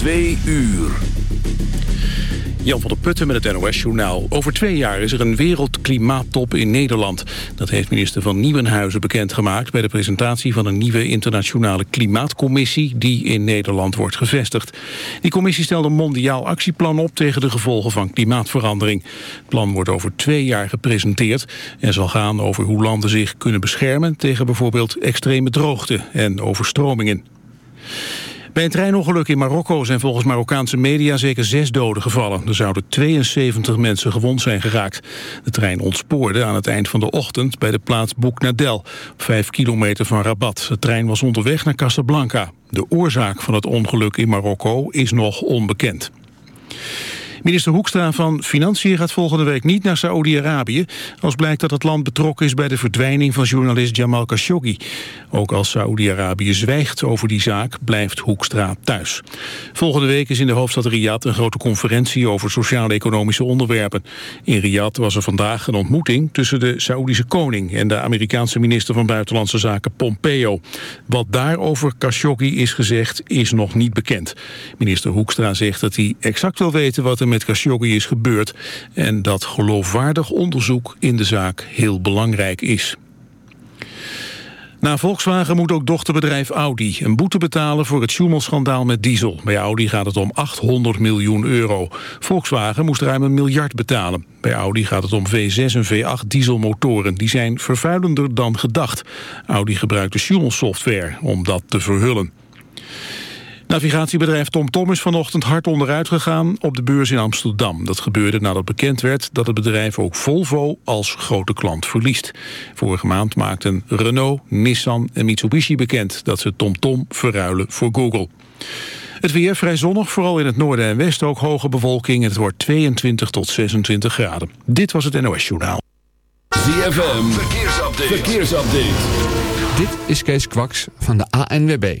Twee uur. Jan van der Putten met het NOS-journaal. Over twee jaar is er een wereldklimaattop in Nederland. Dat heeft minister van Nieuwenhuizen bekendgemaakt... bij de presentatie van een nieuwe internationale klimaatcommissie... die in Nederland wordt gevestigd. Die commissie stelt een mondiaal actieplan op... tegen de gevolgen van klimaatverandering. Het plan wordt over twee jaar gepresenteerd... en zal gaan over hoe landen zich kunnen beschermen... tegen bijvoorbeeld extreme droogte en overstromingen. Bij een treinongeluk in Marokko zijn volgens Marokkaanse media zeker zes doden gevallen. Er zouden 72 mensen gewond zijn geraakt. De trein ontspoorde aan het eind van de ochtend bij de plaats Bouknadel, vijf kilometer van Rabat. De trein was onderweg naar Casablanca. De oorzaak van het ongeluk in Marokko is nog onbekend. Minister Hoekstra van Financiën gaat volgende week niet naar Saoedi-Arabië... als blijkt dat het land betrokken is bij de verdwijning van journalist Jamal Khashoggi. Ook als Saoedi-Arabië zwijgt over die zaak, blijft Hoekstra thuis. Volgende week is in de hoofdstad Riyadh een grote conferentie... over sociaal-economische onderwerpen. In Riyadh was er vandaag een ontmoeting tussen de Saoedische koning... en de Amerikaanse minister van Buitenlandse Zaken Pompeo. Wat daar over Khashoggi is gezegd, is nog niet bekend. Minister Hoekstra zegt dat hij exact wil weten wat er met Khashoggi is gebeurd... en dat geloofwaardig onderzoek in de zaak heel belangrijk is. Na Volkswagen moet ook dochterbedrijf Audi een boete betalen voor het Schumel-schandaal met diesel. Bij Audi gaat het om 800 miljoen euro. Volkswagen moest ruim een miljard betalen. Bij Audi gaat het om V6 en V8 dieselmotoren. Die zijn vervuilender dan gedacht. Audi gebruikt de Schumel-software om dat te verhullen. Navigatiebedrijf TomTom is vanochtend hard onderuit gegaan op de beurs in Amsterdam. Dat gebeurde nadat bekend werd dat het bedrijf ook Volvo als grote klant verliest. Vorige maand maakten Renault, Nissan en Mitsubishi bekend dat ze TomTom verruilen voor Google. Het weer vrij zonnig, vooral in het noorden en westen ook hoge bewolking. Het wordt 22 tot 26 graden. Dit was het NOS Journaal. ZFM, verkeersupdate. verkeersupdate. Dit is Kees Kwaks van de ANWB.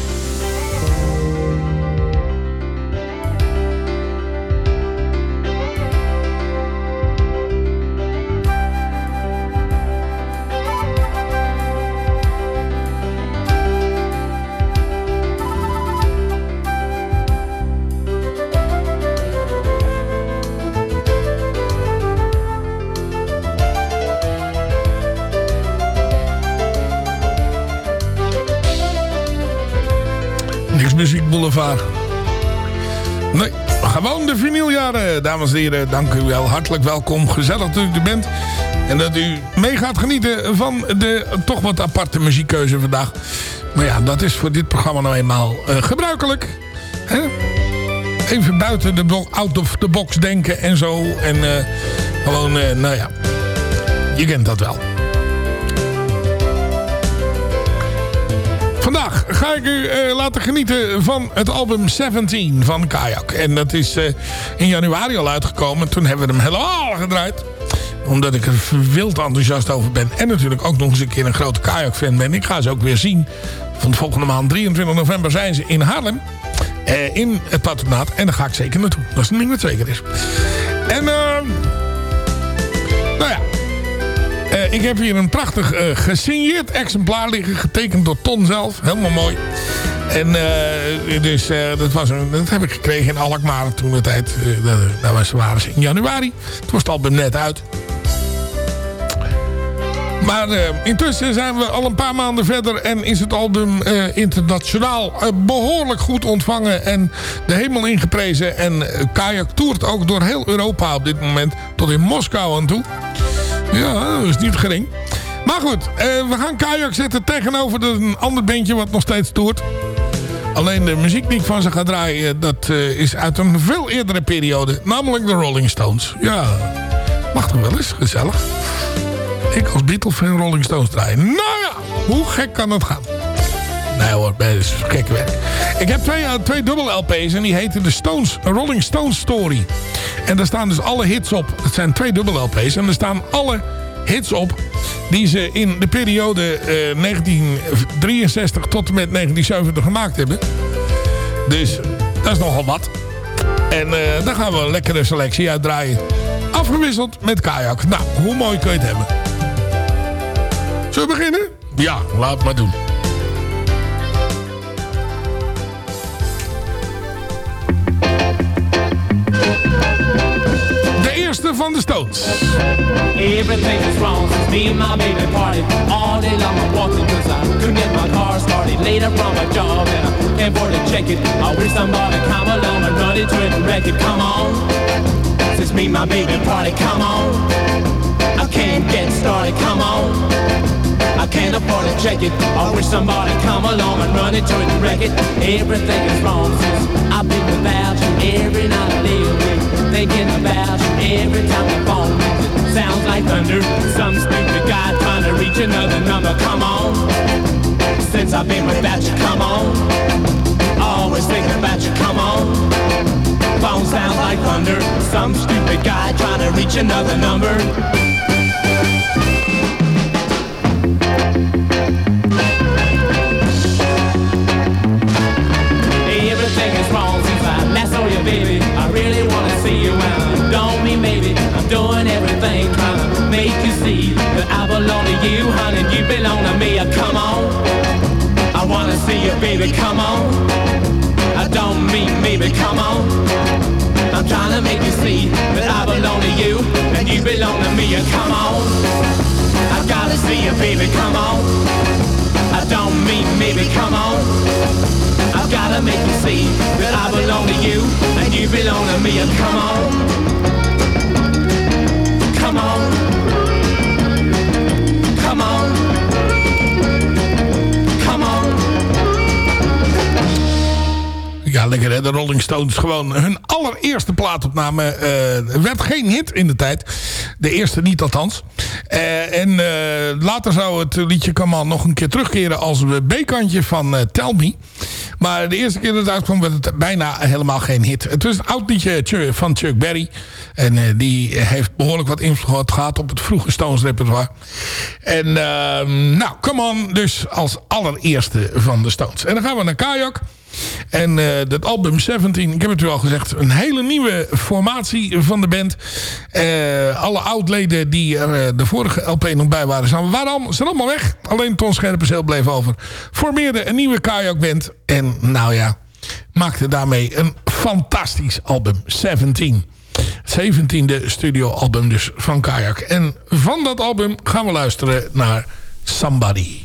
Boulevard. Nee, gewoon de vinyljaren, dames en heren. Dank u wel. Hartelijk welkom. Gezellig dat u er bent. En dat u mee gaat genieten van de toch wat aparte muziekkeuze vandaag. Maar ja, dat is voor dit programma nou eenmaal eh, gebruikelijk. Hè? Even buiten de out of the box denken en zo. En eh, gewoon, eh, nou ja, je kent dat wel. Ga ik u eh, laten genieten van het album 17 van Kayak. En dat is eh, in januari al uitgekomen. Toen hebben we hem helemaal gedraaid. Omdat ik er wild enthousiast over ben. En natuurlijk ook nog eens een keer een grote Kayak fan ben. Ik ga ze ook weer zien. Van de volgende maand 23 november zijn ze in Haarlem. Eh, in het patronaat. En daar ga ik zeker naartoe. Dat is een ding wat zeker is. En nou ja. Ik heb hier een prachtig eh, gesigneerd exemplaar liggen. Getekend door Ton zelf. Helemaal mooi. En eh, dus eh, dat, was een, dat heb ik gekregen in Alkmaar toen de tijd. Eh, daar- was- waren ze in januari. Toen was het album net uit. Maar intussen zijn we al een paar maanden verder en is het album internationaal eh, behoorlijk goed ontvangen en de hemel ingeprezen. En Kayak toert ook door heel Europa op dit moment tot in Moskou aan toe. Ja, dat is niet gering. Maar goed, eh, we gaan Kayak zetten tegenover een ander bandje wat nog steeds toert. Alleen de muziek die ik van ze ga draaien, dat eh, is uit een veel eerdere periode. Namelijk de Rolling Stones. Ja, mag toch wel eens, gezellig. Ik als Beatle-fan Rolling Stones draaien. Nou ja, hoe gek kan dat gaan? Nee hoor, dat is gekke werk. Ik heb twee, eh, twee dubbel LP's en die heten de Stones, Rolling Stones Story. En daar staan dus alle hits op. Het zijn twee dubbel LP's en er staan alle hits op die ze in de periode eh, 1963 tot en met 1970 gemaakt hebben. Dus dat is nogal wat. En eh, daar gaan we een lekkere selectie uitdraaien. Afgewisseld met kajak. Nou, hoe mooi kun je het hebben? Zullen we beginnen? Ja, laat maar doen. Eerste van de Stones. Wrong. Since me and my baby party All day long I'm I couldn't get my car started. My job and I can't afford to check it. I wish somebody come along and run it and wreck it. Come on, since me and my baby party, come on. I can't get started, come on. I can't afford to check it. I wish somebody come along and run it and wreck it. Everything is wrong since I've been without you. Every night I lay awake thinking about you Every time the phone sounds like thunder. Some stupid guy trying to reach another number. Come on. Since I've been without you, come on. Always thinking about you, come on. Phone sounds like thunder. Some stupid guy trying to reach another number you, honey. You belong to me. Uh, Come on, I wanna see you, baby. Come on. I don't mean maybe. Come on. I'm trying to make you see that I belong to you and you belong to me. Uh, Come on, I gotta see you, baby. Come on. I don't mean maybe. Come on. I've gotta make you see that I belong to you and you belong to me. Come on, Ja, lekker hè. De Rolling Stones. Gewoon hun allereerste plaatopname. eh werd geen hit in de tijd. De eerste niet althans. Eh, en eh, later zou het liedje On nog een keer terugkeren als B-kantje van Tell Me. Maar de eerste keer dat het uitkwam werd het bijna helemaal geen hit. Het was een oud liedje van Chuck Berry. En die heeft behoorlijk wat invloed gehad op het vroege Stones repertoire. En ehm, nou, Come On dus als allereerste van de Stones. En dan gaan we naar Kajak. En eh, dat album 17, ik heb het u al gezegd, een hele nieuwe formatie van de band. Eh, alle oudleden die er eh, de vorige LP nog bij waren, zijn, allemaal, zijn allemaal weg. Alleen Ton Scherpenzeel bleef over. Formeerde een nieuwe kajakband. En nou ja, maakte daarmee een fantastisch album. 17. 17e studioalbum dus van Kajak. En van dat album gaan we luisteren naar. Somebody,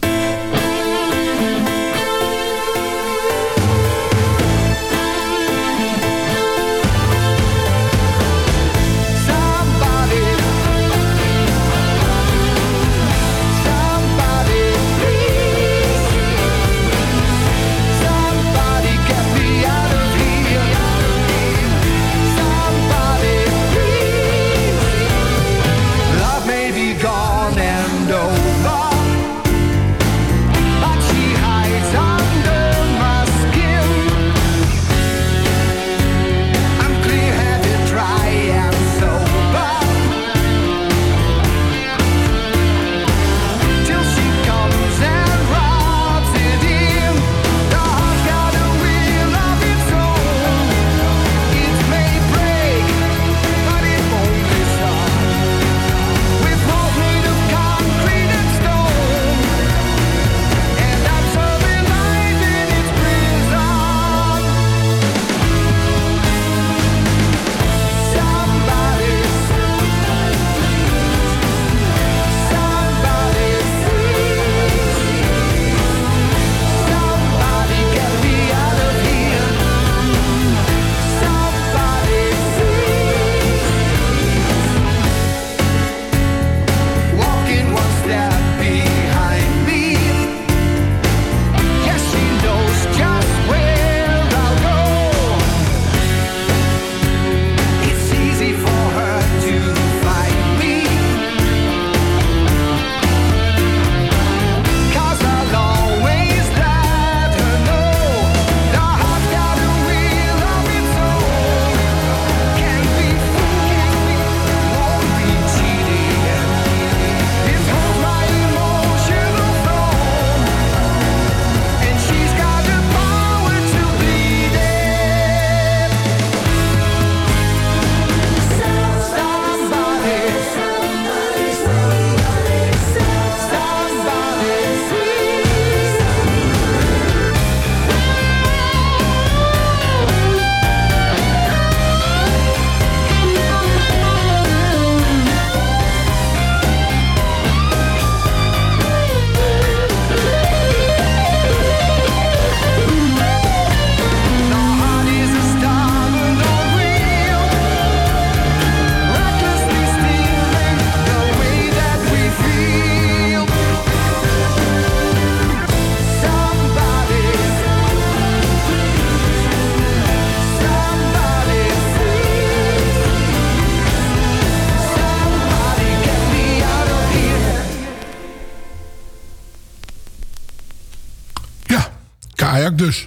dus.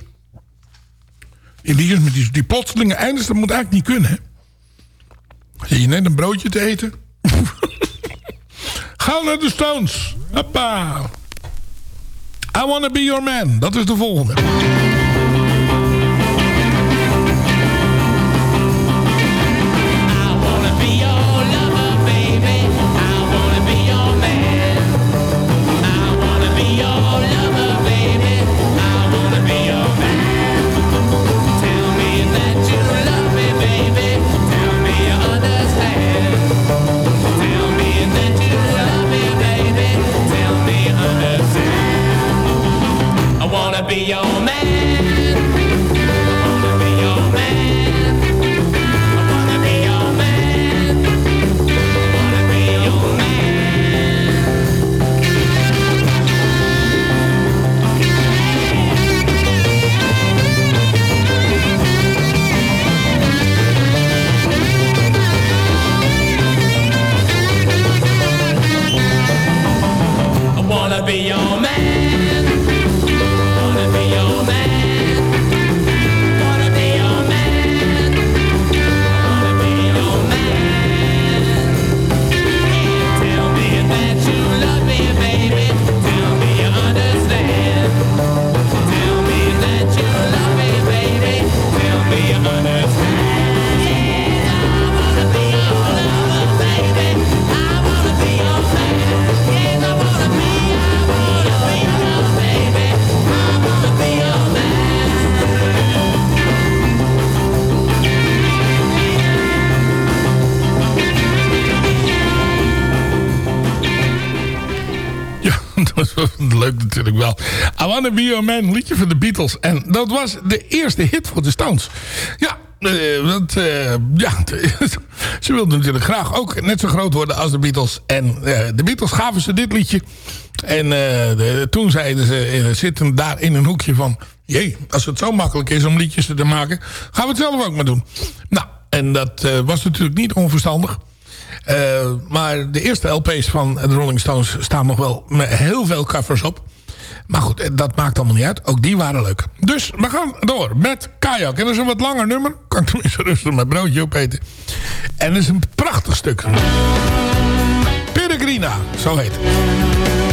In die met die, die plotselinge eindes, dat moet eigenlijk niet kunnen. Je net een broodje te eten? Ga naar de Stones. Hoppa. I wanna be your man. Dat is de volgende. Your man. leuk natuurlijk wel. I Wanna Be Your Man, liedje van de Beatles. En dat was de eerste hit voor de Stones. Ja, eh, want, eh, ja ze wilden natuurlijk graag ook net zo groot worden als de Beatles. En eh, de Beatles gaven ze dit liedje. En toen zeiden ze, zitten daar in een hoekje van... Jee, als het zo makkelijk is om liedjes te maken... gaan we het zelf ook maar doen. Nou, en dat was natuurlijk niet onverstandig. Eh, maar de eerste LP's van de Rolling Stones staan nog wel met heel veel covers op. Maar goed, eh, dat maakt allemaal niet uit. Ook die waren leuk. Dus we gaan door met Kajak. En dat is een wat langer nummer. Kan ik tenminste rustig mijn broodje opeten. En dat is een prachtig stuk. Peregrina, zo heet het.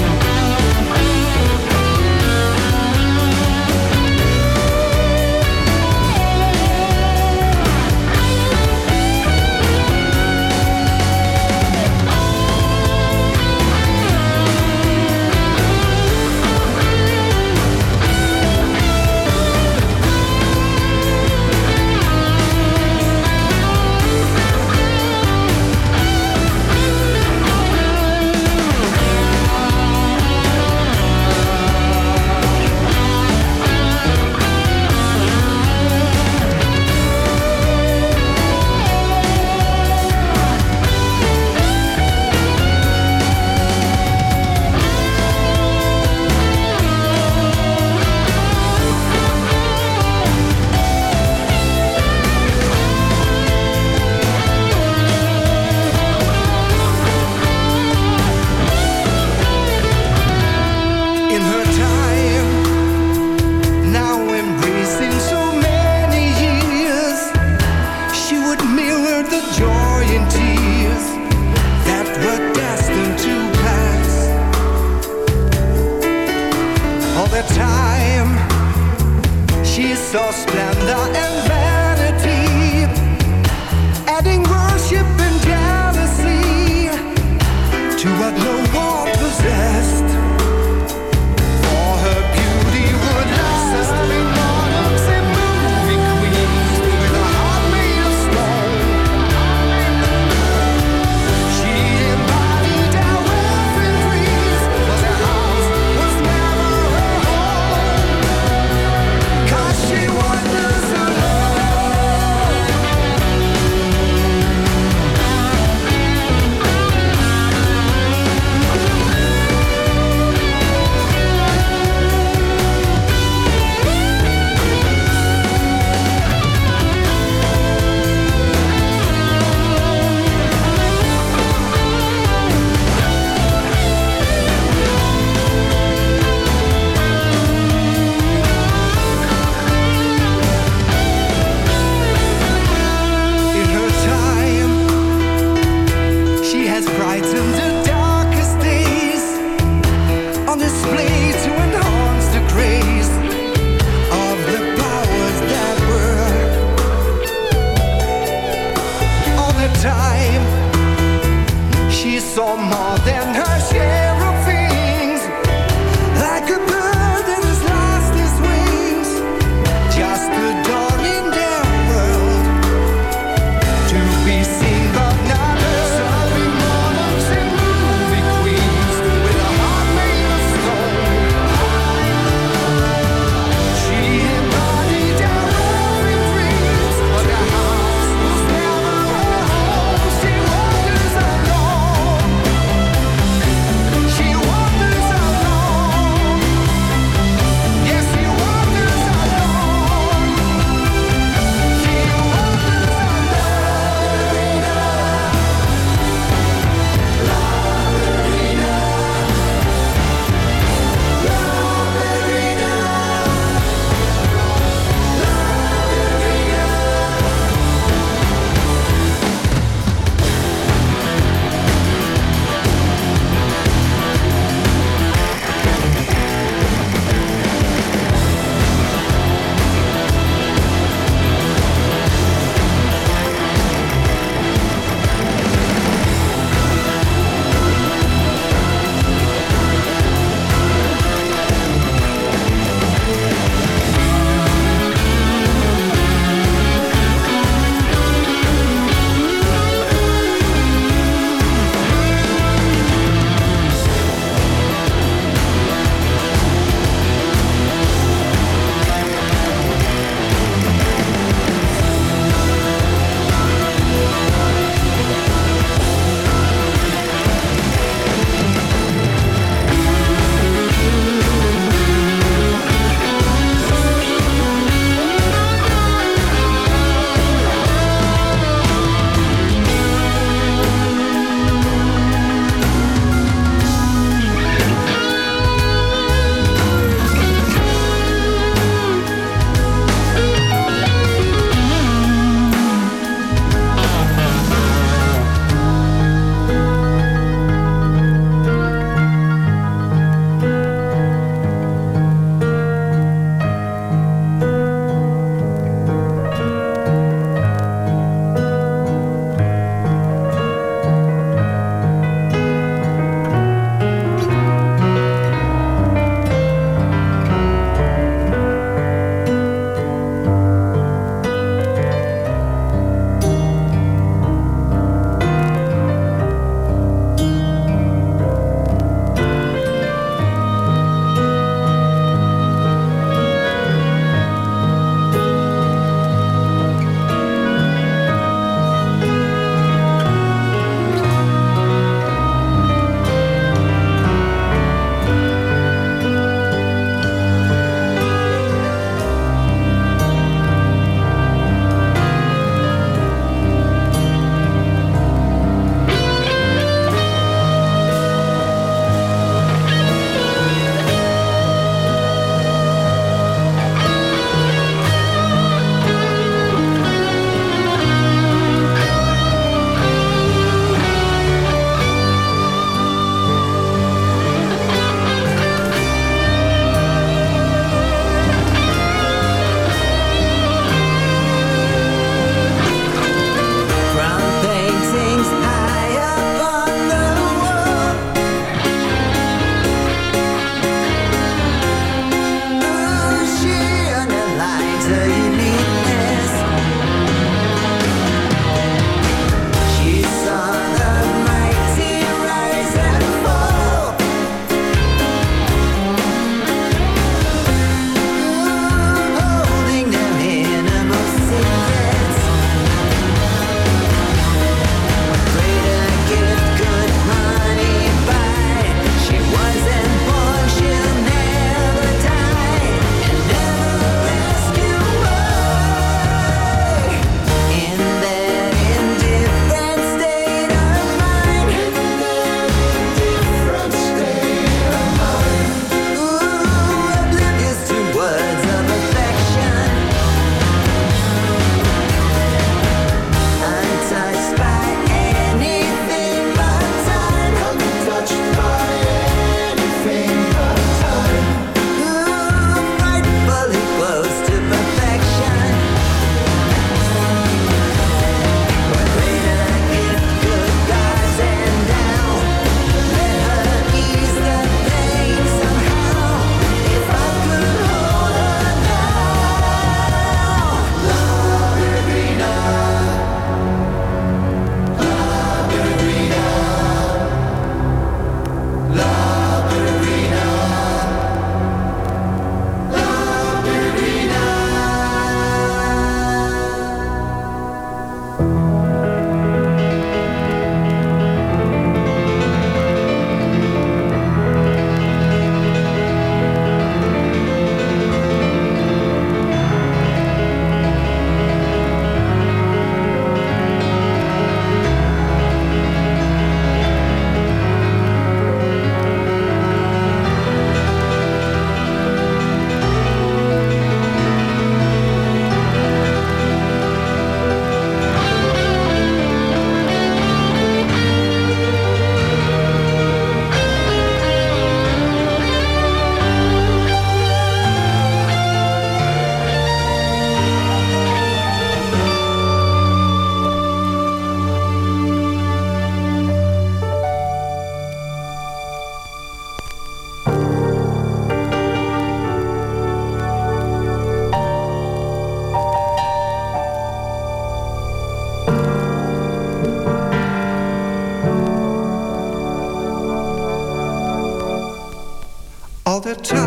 All the time.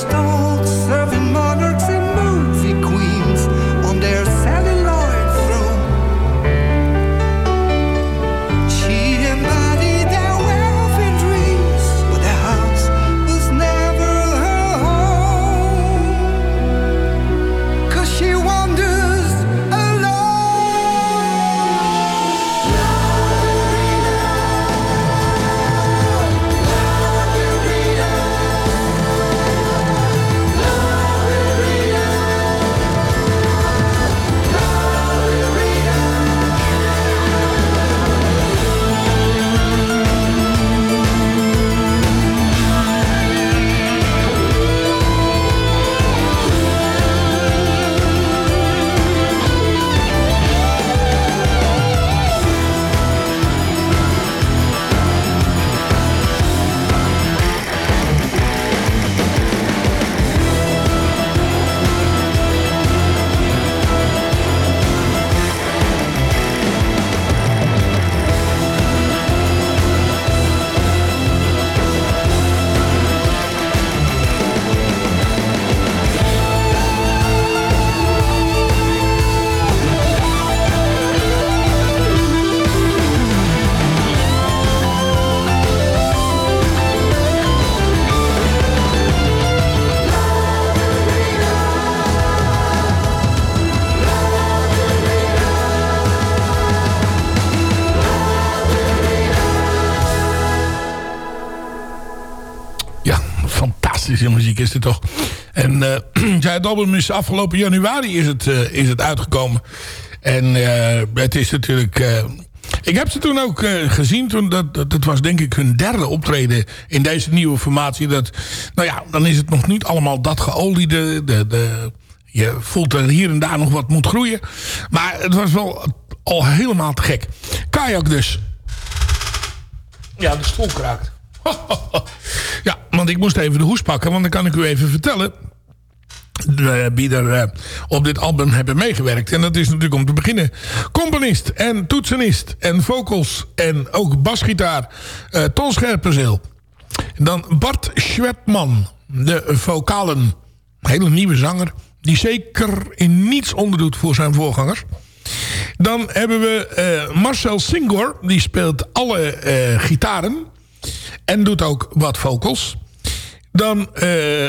Story het album is afgelopen januari is het, eh, is het uitgekomen. En eh, het is natuurlijk... eh, ik heb ze toen ook gezien. Toen dat, dat, dat was denk ik hun derde optreden in deze nieuwe formatie. Dat, nou ja, dan is het nog niet allemaal dat geoliede. De, de, je voelt er hier en daar nog wat moet groeien. Maar het was wel al helemaal te gek. Kajak dus. Ja, de stoel kraakt. ja, want ik moest even de hoes pakken. Want dan kan ik u even vertellen... eh, wie er eh, op dit album hebben meegewerkt. En dat is natuurlijk om te beginnen... componist en toetsenist en vocals... en ook basgitaar eh Ton Scherpenzeel. Dan Bart Schwetman, de vocalen. Hele nieuwe zanger... die zeker in niets onderdoet voor zijn voorgangers. Dan hebben we eh, Marcel Singor. Die speelt alle eh, gitaren. En doet ook wat vocals. Dan eh,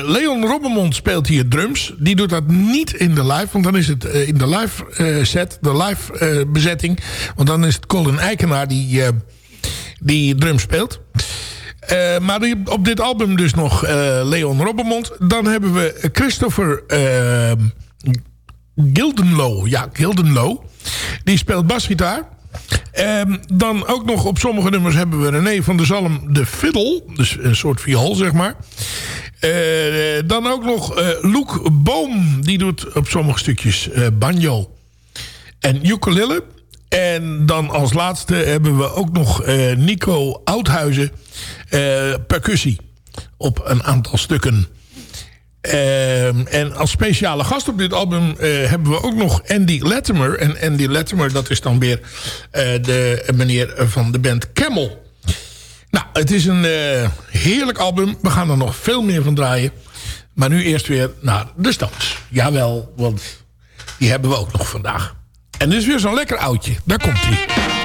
Leon Robbermond speelt hier drums. Die doet dat niet in de live. Want dan is het eh, in de live eh, set. De live bezetting. Want dan is het Colin Eikenaar die, die drums speelt. Maar op dit album dus nog Leon Robbermond. Dan hebben we Christopher Gildenlow. Ja, Gildenlow. Die speelt basgitaar. Ehm, dan ook nog op sommige nummers hebben we René van der Zalm de fiddle. Dus een soort viool, zeg maar. Eh, dan ook nog Loek Boom. Die doet op sommige stukjes eh, banjo en ukulele. En dan als laatste hebben we ook nog Nico Oudhuizen. percussie op een aantal stukken. Ehm, en als speciale gast op dit album eh, hebben we ook nog Andy Latimer. En Andy Latimer, dat is dan weer eh, de meneer van de band Camel. Nou, het is een eh, heerlijk album. We gaan er nog veel meer van draaien. Maar nu eerst weer naar de Stones. Jawel, want die hebben we ook nog vandaag. En dit is weer zo'n lekker oudje. Daar komt hij.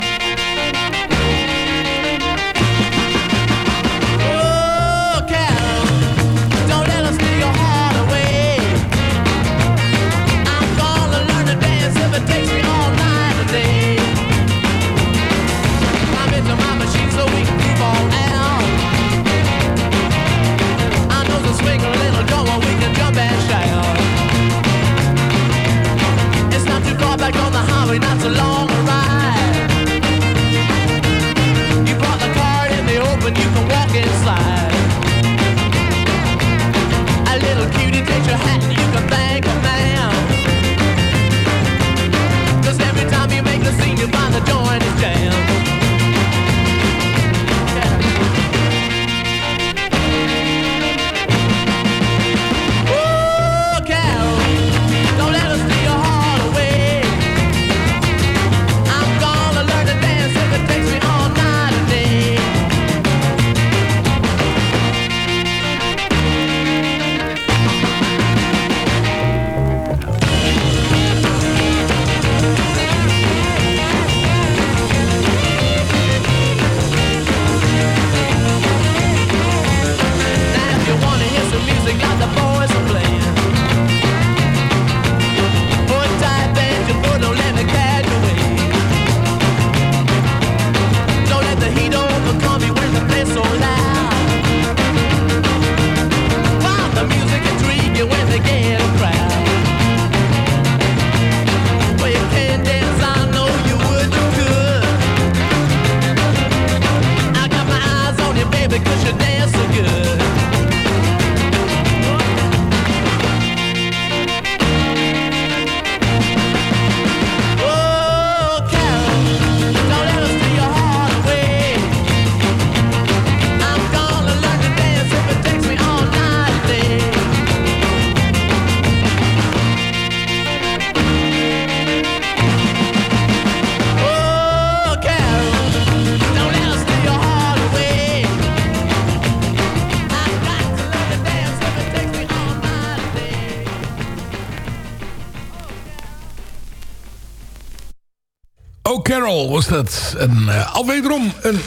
Was dat. En, eh, al wederom een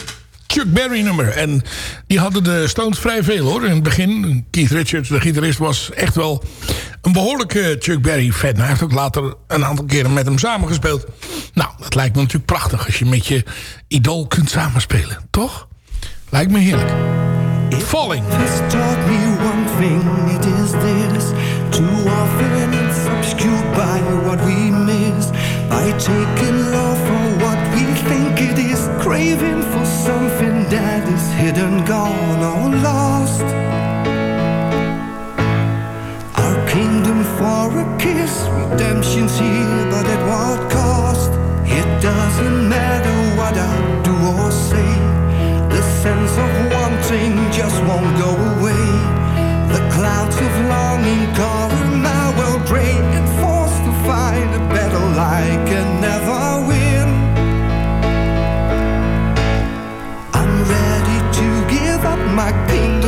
Chuck Berry nummer. En die hadden de Stones vrij veel hoor. In het begin, Keith Richards, de gitarist, was echt wel een behoorlijke Chuck Berry fan. Hij heeft ook later een aantal keren met hem samengespeeld. Nou, dat lijkt me natuurlijk prachtig als je met je idool kunt samenspelen. Toch? Lijkt me heerlijk. Falling. Too often it's obscured by what we miss. By taking Craving for something that is hidden, gone, or lost. Our kingdom for a kiss, redemption's here, but at what cost? It doesn't matter what I do or say. The sense of wanting just won't go away. The clouds of longing cover my world, gray and forced to find a battle I like.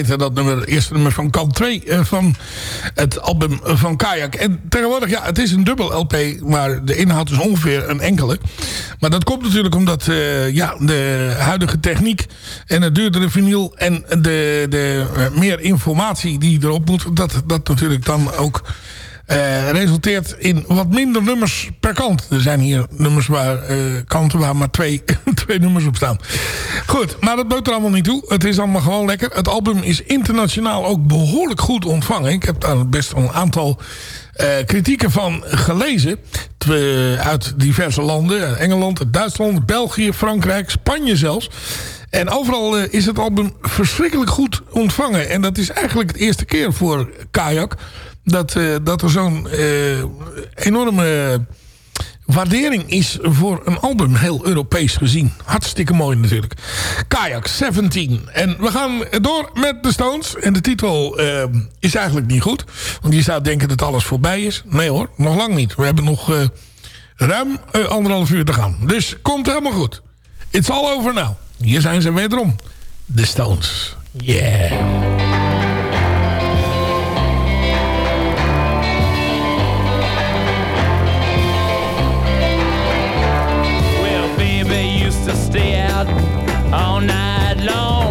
Heette dat nummer. Eerste nummer van kant 2 eh, van het album van Kayak. En tegenwoordig, ja, het is een dubbel LP. Maar de inhoud is ongeveer een enkele. Maar dat komt natuurlijk omdat eh, ja, de huidige techniek en het duurdere vinyl... en de, de eh, meer informatie die erop moet... dat, dat natuurlijk dan ook... eh, resulteert in wat minder nummers per kant. Er zijn hier nummers waar, eh, kanten waar maar twee, twee nummers op staan. Goed, maar dat doet er allemaal niet toe. Het is allemaal gewoon lekker. Het album is internationaal ook behoorlijk goed ontvangen. Ik heb daar best een aantal eh, kritieken van gelezen. Uit diverse landen. Engeland, Duitsland, België, Frankrijk, Spanje zelfs. En overal is het album verschrikkelijk goed ontvangen. En dat is eigenlijk de eerste keer voor Kayak... dat, eh, dat er zo'n eh, enorme waardering is voor een album, heel Europees gezien. Hartstikke mooi natuurlijk. Kayak 17. En we gaan door met de Stones. En de titel eh, is eigenlijk niet goed. Want je zou denken dat alles voorbij is. Nee hoor, nog lang niet. We hebben nog ruim eh, anderhalf uur te gaan. Dus komt helemaal goed. It's all over now. Hier zijn ze wederom. De Stones. Yeah. Out all night long.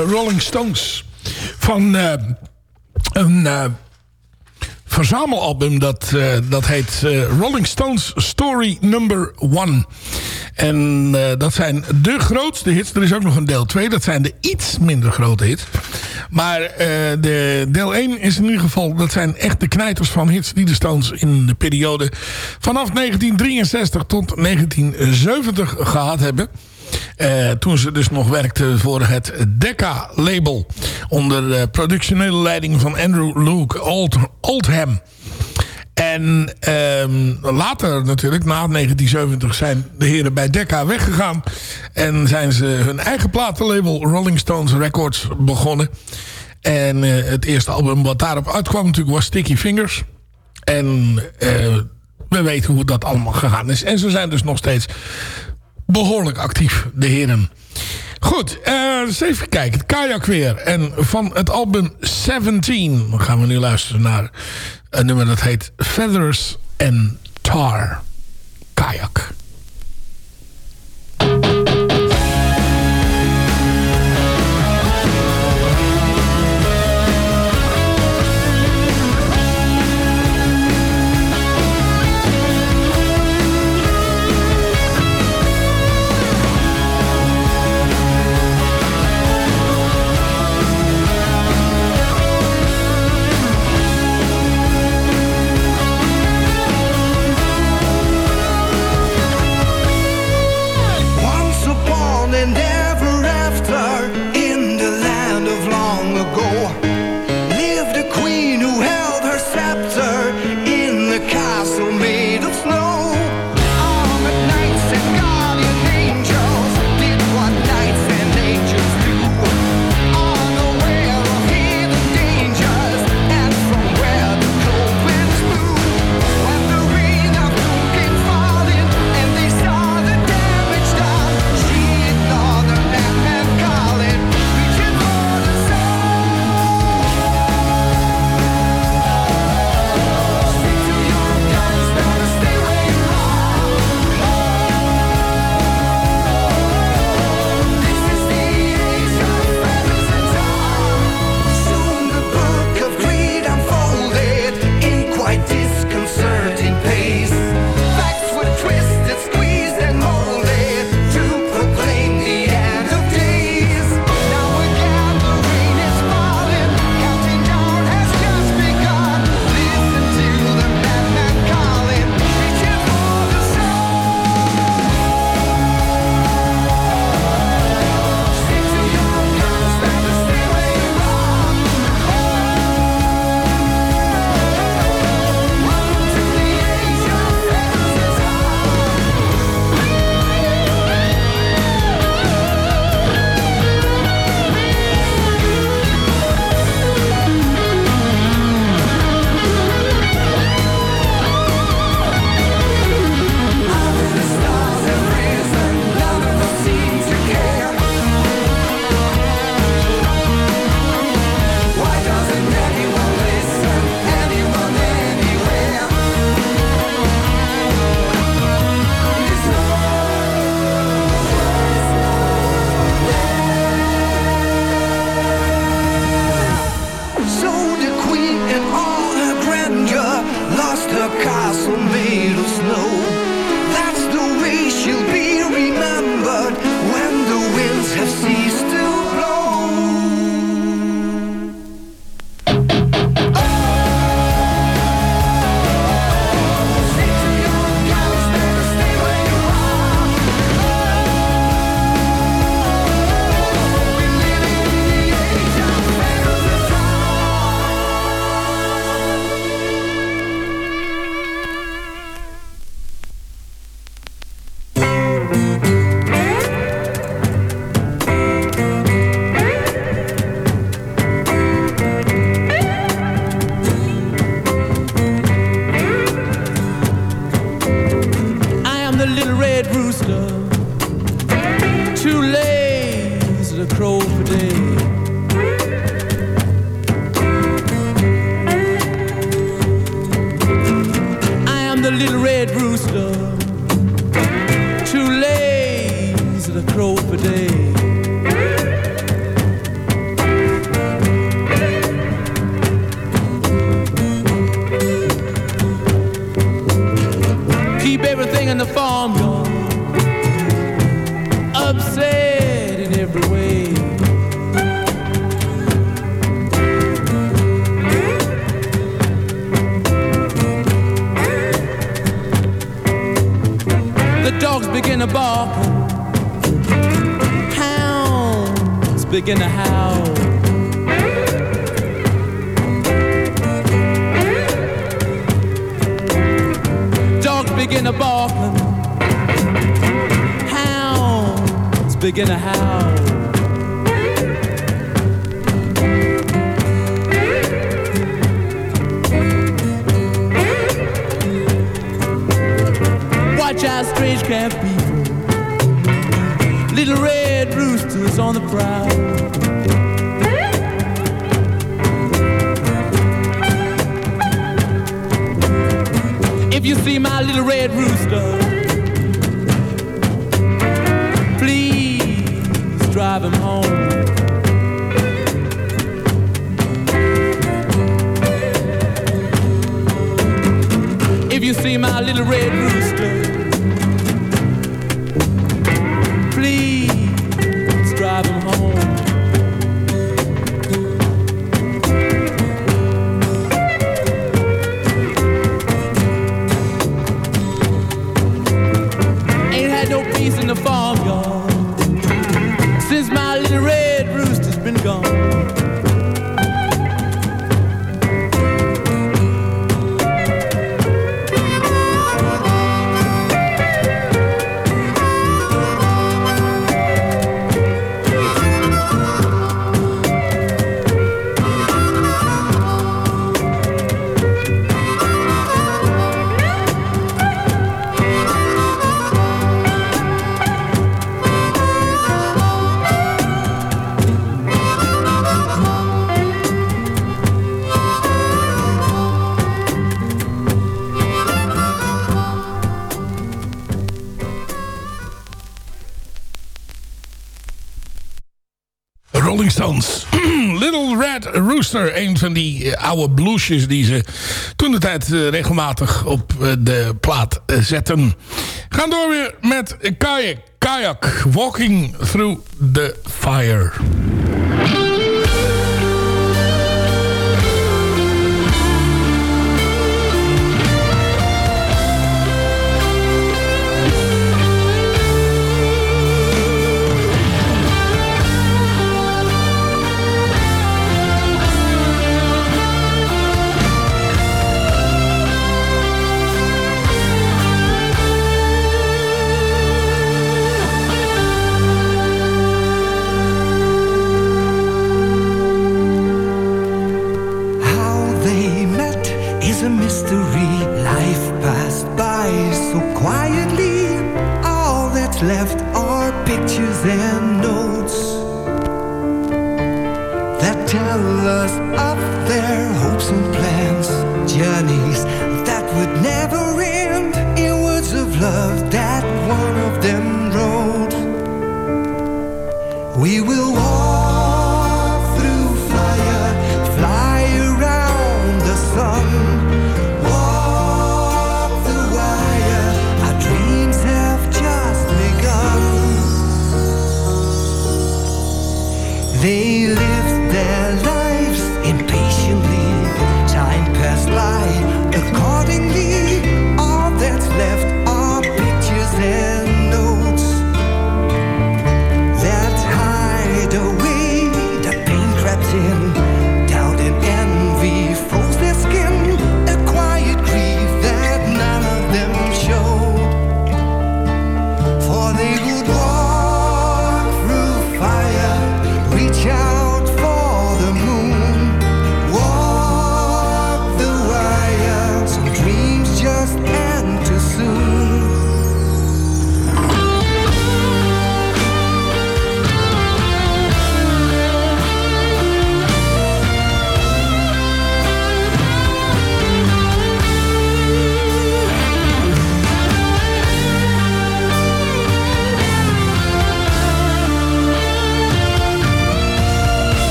Rolling Stones. Van eh, een eh, verzamelalbum dat, eh, dat heet Rolling Stones Story Number One. En dat zijn de grootste hits. Er is ook nog een deel 2. Dat zijn de iets minder grote hits. Maar de deel 1 is in ieder geval... dat zijn echt de knijters van hits die de Stones in de periode... vanaf 1963 tot 1970 gehad hebben. Eh, toen ze dus nog werkte voor het Decca-label. Onder productionele leiding van Andrew Luke Old, Oldham. En ehm, later natuurlijk, na 1970, zijn de heren bij Decca weggegaan. En zijn ze hun eigen platenlabel Rolling Stones Records begonnen. En eh, het eerste album wat daarop uitkwam natuurlijk was Sticky Fingers. En eh, we weten hoe dat allemaal gegaan is. En ze zijn dus nog steeds behoorlijk actief, de heren. Goed, eh, eens even kijken. Kajak weer. En van het album 17 dan gaan we nu luisteren naar een nummer dat heet Feathers and Tar. Kajak. rooster. Please drive him home. If you see my little red rooster. farmyard since my little red rooster's been gone. Een van die eh, oude bluesjes die ze toen de tijd eh, regelmatig op eh, de plaat zetten. Gaan door weer met Kayak. Kayak. Walking through the fire.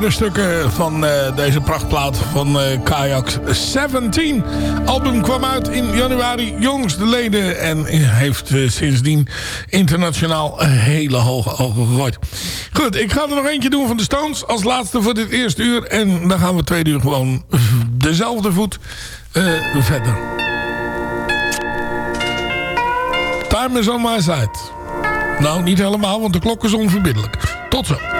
andere stukken van eh, deze prachtplaat van uh, Kajaks 17. Album kwam uit in januari jongstleden en heeft eh, sindsdien internationaal een hele hoge ogen gegooid. Goed, ik ga er nog eentje doen van de Stones als laatste voor dit eerste uur. En dan gaan we twee uur gewoon dezelfde voet eh, verder. Time is on my side. Nou, niet helemaal, want de klok is onverbiddelijk. Tot zo.